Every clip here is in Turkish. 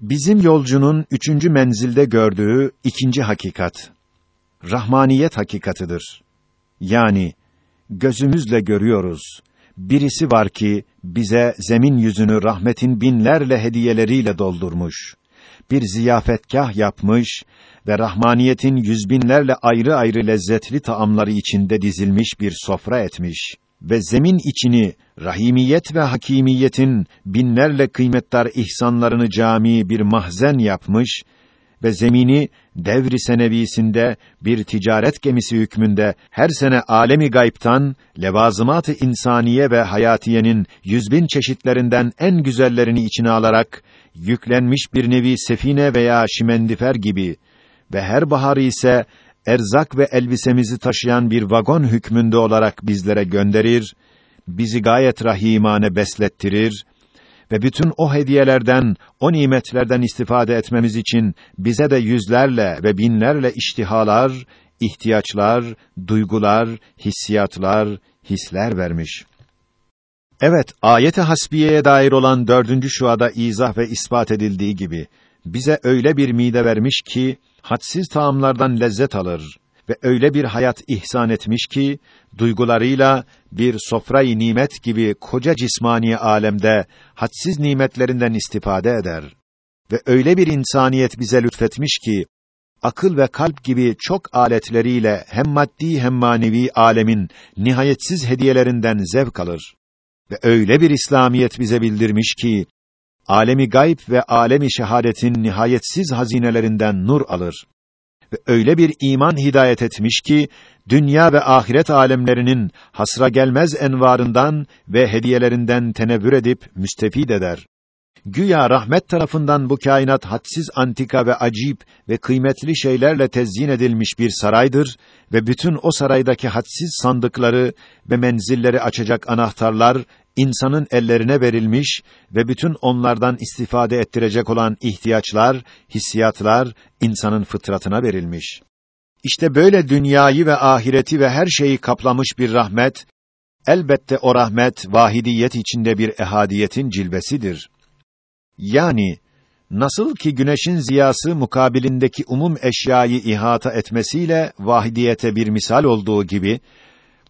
Bizim yolcunun üçüncü menzilde gördüğü ikinci hakikat, rahmaniyet hakikatıdır. Yani, gözümüzle görüyoruz. Birisi var ki, bize zemin yüzünü rahmetin binlerle hediyeleriyle doldurmuş. Bir ziyafetgah yapmış ve rahmaniyetin yüzbinlerle ayrı ayrı lezzetli taamları içinde dizilmiş bir sofra etmiş ve zemin içini rahimiyet ve hakimiyetin binlerle kıymetdar ihsanlarını cami bir mahzen yapmış ve zemini devri senevisinde bir ticaret gemisi hükmünde her sene alemi gayiptan levazımat-ı insaniye ve hayatiyenin yüzbin çeşitlerinden en güzellerini içine alarak yüklenmiş bir nevi sefine veya şimendifer gibi ve her baharı ise erzak ve elbisemizi taşıyan bir vagon hükmünde olarak bizlere gönderir, bizi gayet rahimane beslettirir ve bütün o hediyelerden, o nimetlerden istifade etmemiz için bize de yüzlerle ve binlerle iştihalar, ihtiyaçlar, duygular, hissiyatlar, hisler vermiş. Evet, ayete hasbiyeye dair olan dördüncü şuada izah ve ispat edildiği gibi, bize öyle bir mide vermiş ki, hadsiz taamlardan lezzet alır ve öyle bir hayat ihsan etmiş ki duygularıyla bir sofrayı nimet gibi koca cismani alemde hadsiz nimetlerinden istifade eder. Ve öyle bir insaniyet bize lütfetmiş ki akıl ve kalp gibi çok aletleriyle hem maddi hem manevi alemin nihayetsiz hediyelerinden zevk alır. Ve öyle bir İslamiyet bize bildirmiş ki alemi gayb ve alemi şehadetin nihayetsiz hazinelerinden nur alır. Ve öyle bir iman hidayet etmiş ki dünya ve ahiret alemlerinin hasra gelmez envarından ve hediyelerinden tenevvür edip müstefid eder. Güya rahmet tarafından bu kainat hadsiz antika ve acip ve kıymetli şeylerle tezyin edilmiş bir saraydır ve bütün o saraydaki hadsiz sandıkları ve menzilleri açacak anahtarlar insanın ellerine verilmiş ve bütün onlardan istifade ettirecek olan ihtiyaçlar, hissiyatlar insanın fıtratına verilmiş. İşte böyle dünyayı ve ahireti ve her şeyi kaplamış bir rahmet, elbette o rahmet vahidiyet içinde bir ehadiyetin cilvesidir. Yani nasıl ki güneşin ziyası mukabilindeki umum eşyayı ihata etmesiyle vahidiyete bir misal olduğu gibi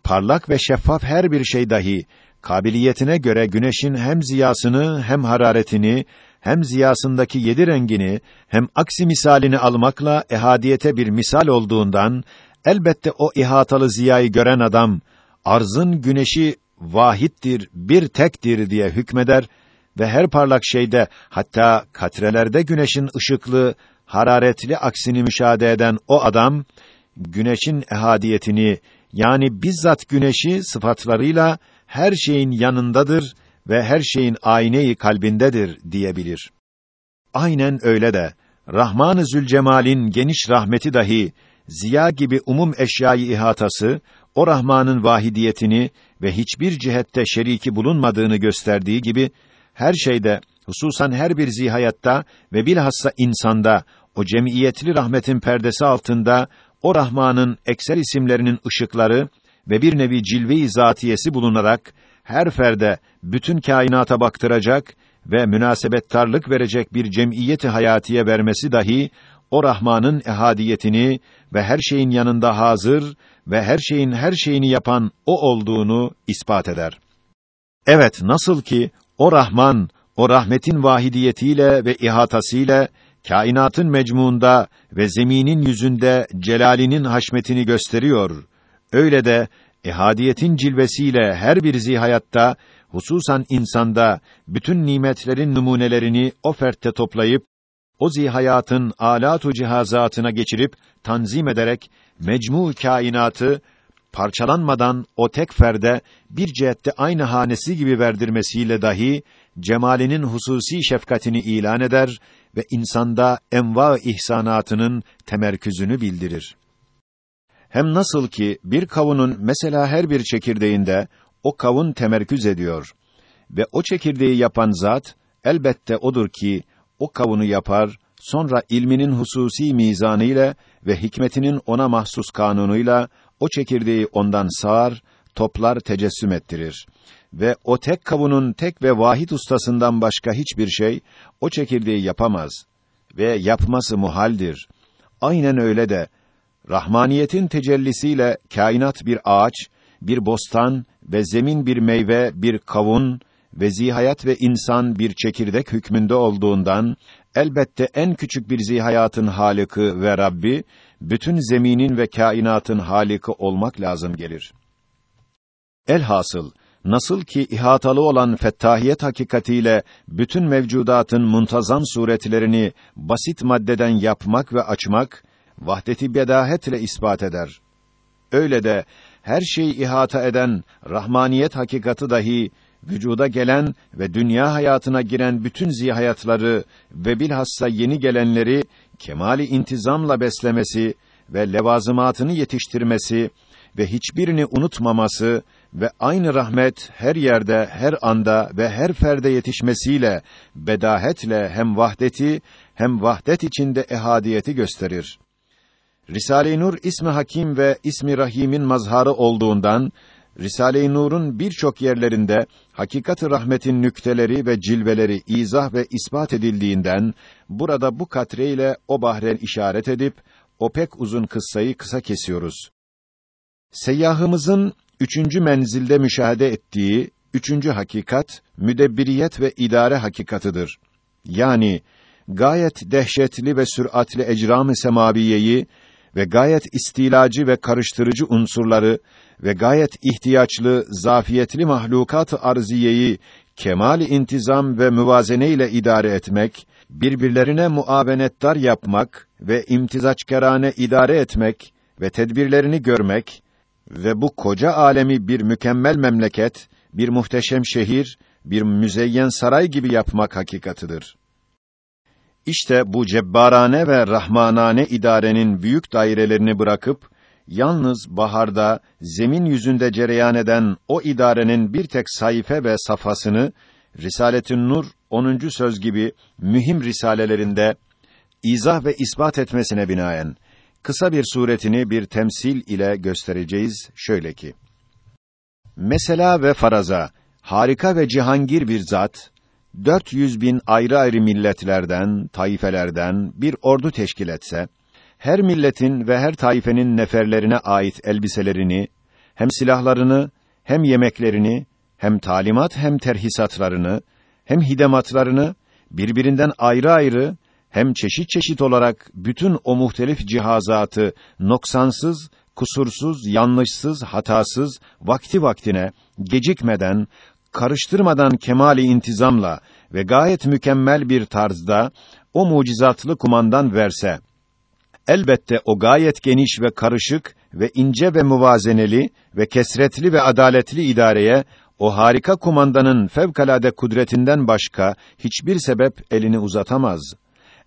parlak ve şeffaf her bir şey dahi kabiliyetine göre güneşin hem ziyasını hem hararetini hem ziyasındaki yedi rengini hem aksi misalini almakla ehadiyete bir misal olduğundan elbette o ihatalı ziyayı gören adam arzın güneşi vahittir, bir tektir diye hükmeder ve her parlak şeyde hatta katrelerde güneşin ışıklı, hararetli aksini müşahede eden o adam güneşin ehadiyetini yani bizzat güneşi sıfatlarıyla her şeyin yanındadır ve her şeyin ayneyi kalbindedir diyebilir. Aynen öyle de Rahman-ı Zülcemal'in geniş rahmeti dahi ziya gibi umum eşyayı ihatası o Rahman'ın vahidiyetini ve hiçbir cihette şeriki bulunmadığını gösterdiği gibi her şeyde hususan her bir zihayatta ve bilhassa insanda o cemiyetli rahmetin perdesi altında o Rahman'ın ekser isimlerinin ışıkları ve bir nevi cilve-i zatiyesi bulunarak her ferde bütün kainata baktıracak ve münasebettarlık verecek bir cemiyeti hayatiye vermesi dahi o Rahman'ın ehadiyetini ve her şeyin yanında hazır ve her şeyin her şeyini yapan o olduğunu ispat eder. Evet, nasıl ki o Rahman o rahmetin vahidiyetiyle ve ihatasıyla kainatın mecmuunda ve zeminin yüzünde celalinin haşmetini gösteriyor. Öyle de ehadiyetin cilvesiyle her bir zihayatta, hususan insanda bütün nimetlerin numunelerini o fertte toplayıp o zihayatın alatu cihazatına geçirip tanzim ederek mecmu kainatı parçalanmadan o tek ferde bir cihette aynı hanesi gibi verdirmesiyle dahi cemalinin hususi şefkatini ilan eder ve insanda enva ihsanatının temerküzünü bildirir. Hem nasıl ki bir kavunun mesela her bir çekirdeğinde o kavun temerküz ediyor ve o çekirdeği yapan zat elbette odur ki o kavunu yapar, sonra ilminin hususi mizanıyla ve hikmetinin ona mahsus kanunuyla o çekirdeği ondan sağar, toplar tecessüm ettirir. Ve o tek kavunun tek ve vahid ustasından başka hiçbir şey, o çekirdeği yapamaz. Ve yapması muhaldir. Aynen öyle de, Rahmaniyetin tecellisiyle kainat bir ağaç, bir bostan ve zemin bir meyve, bir kavun ve zihayat ve insan bir çekirdek hükmünde olduğundan elbette en küçük bir zihayatın halıkı ve Rabbi bütün zeminin ve kainatın haliki olmak lazım gelir. Elhasıl nasıl ki ihatalı olan fettahiyet hakikatiyle bütün mevcudatın muntazam suretlerini basit maddeden yapmak ve açmak vahdeti bedahetle ispat eder. Öyle de her şeyi ihata eden rahmaniyet hakikati dahi vücuda gelen ve dünya hayatına giren bütün zihayatları ve bilhassa yeni gelenleri kemali intizamla beslemesi ve levazımatını yetiştirmesi ve hiçbirini unutmaması ve aynı rahmet her yerde, her anda ve her ferde yetişmesiyle bedahetle hem vahdeti hem vahdet içinde ehadiyeti gösterir. Risale-i Nur ismi Hakim ve ismi Rahim'in mazharı olduğundan Risale-i Nur'un birçok yerlerinde hakikat-ı rahmetin nükteleri ve cilveleri izah ve ispat edildiğinden burada bu katre ile o bahren işaret edip o pek uzun kıssayı kısa kesiyoruz. Seyyahımızın üçüncü menzilde müşahede ettiği üçüncü hakikat müdebbiriyet ve idare hakikatıdır. Yani gayet dehşetli ve süratli ecram-ı semaviyeyi ve gayet istilacı ve karıştırıcı unsurları ve gayet ihtiyaçlı, zafiyetli mahlukat-ı arziyeyi kemal intizam ve müvazene ile idare etmek, birbirlerine muavenettar yapmak ve imtizaçkerane idare etmek ve tedbirlerini görmek ve bu koca alemi bir mükemmel memleket, bir muhteşem şehir, bir müzeyyen saray gibi yapmak hakikatıdır. İşte bu cebbarane ve rahmanane idarenin büyük dairelerini bırakıp yalnız baharda zemin yüzünde cereyan eden o idarenin bir tek sayfa ve safhasını Risaletün Nur 10. söz gibi mühim risalelerinde izah ve ispat etmesine binaen kısa bir suretini bir temsil ile göstereceğiz şöyle ki Mesela ve faraza harika ve cihangir bir zat 400 bin ayrı ayrı milletlerden, taifelerden bir ordu teşkil etse, her milletin ve her taifenin neferlerine ait elbiselerini, hem silahlarını, hem yemeklerini, hem talimat hem terhisatlarını, hem hidematlarını birbirinden ayrı ayrı hem çeşit çeşit olarak bütün o muhtelif cihazatı noksansız, kusursuz, yanlışsız, hatasız, vakti vaktine, gecikmeden, karıştırmadan kemali intizamla ve gayet mükemmel bir tarzda o mucizatlı kumandan verse, elbette o gayet geniş ve karışık ve ince ve muvazeneli ve kesretli ve adaletli idareye o harika kumandanın fevkalade kudretinden başka hiçbir sebep elini uzatamaz.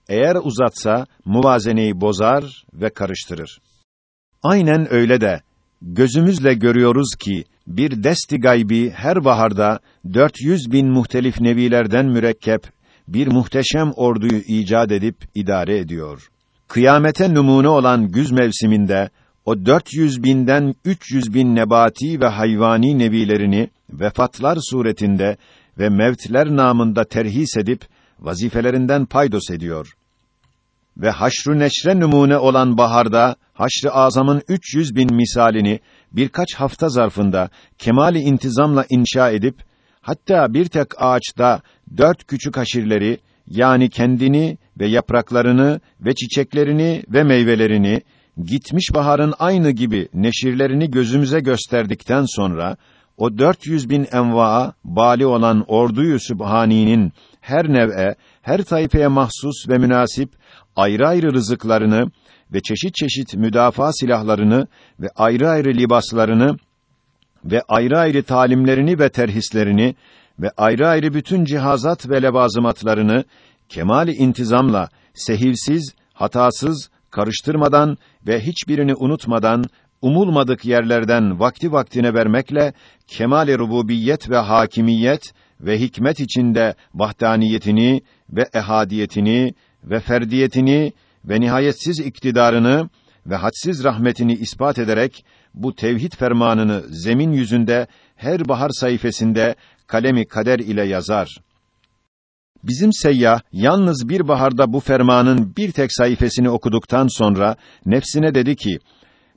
Eğer uzatsa muvazeneyi bozar ve karıştırır. Aynen öyle de gözümüzle görüyoruz ki bir desti gaybi her baharda 400 bin muhtelif nevilerden mürekkep bir muhteşem orduyu icat edip idare ediyor. Kıyamete numune olan güz mevsiminde o 400 binden 300 bin nebati ve hayvani nevilerini vefatlar suretinde ve mevtler namında terhis edip vazifelerinden paydos ediyor. Ve haşru neşre numune olan baharda haşr-ı azamın 300 bin misalini birkaç hafta zarfında kemali intizamla inşa edip hatta bir tek ağaçta dört küçük haşirleri yani kendini ve yapraklarını ve çiçeklerini ve meyvelerini gitmiş baharın aynı gibi neşirlerini gözümüze gösterdikten sonra o 400 bin envaa bali olan orduyu sübhani'nin her nev'e, her tayfeye mahsus ve münasip ayrı ayrı rızıklarını ve çeşit çeşit müdafaa silahlarını ve ayrı ayrı libaslarını ve ayrı ayrı talimlerini ve terhislerini ve ayrı ayrı bütün cihazat ve levazımatlarını kemali intizamla sehivsiz, hatasız, karıştırmadan ve hiçbirini unutmadan umulmadık yerlerden vakti vaktine vermekle kemale rububiyet ve hakimiyet ve hikmet içinde vahdaniyetini ve ehadiyetini ve ferdiyetini ve nihayetsiz iktidarını ve hadsiz rahmetini ispat ederek bu tevhid fermanını zemin yüzünde her bahar sayfasında kalemi kader ile yazar. Bizim seyyah yalnız bir baharda bu fermanın bir tek sayfasını okuduktan sonra nefsine dedi ki: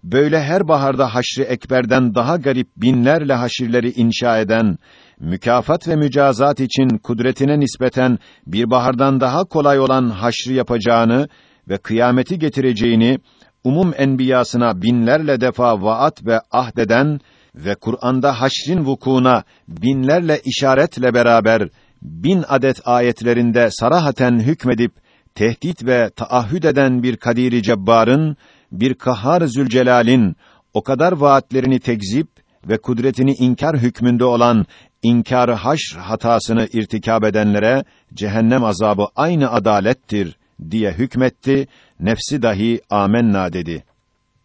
Böyle her baharda haşri ekberden daha garip binlerle haşirleri inşa eden, mükafat ve mücazat için kudretine nispeten bir bahardan daha kolay olan haşri yapacağını ve kıyameti getireceğini umum enbiyasına binlerle defa vaat ve ahdeden ve Kur'an'da haşrin vukuuna binlerle işaretle beraber bin adet ayetlerinde sarahaten hükmedip tehdit ve taahhüd eden bir kadiri cebbarın, bir kahhar zülcelal'in o kadar vaatlerini tekzip ve kudretini inkar hükmünde olan inkar haşr hatasını irtikab edenlere cehennem azabı aynı adalettir diye hükmetti, nefsi dahi amenna dedi.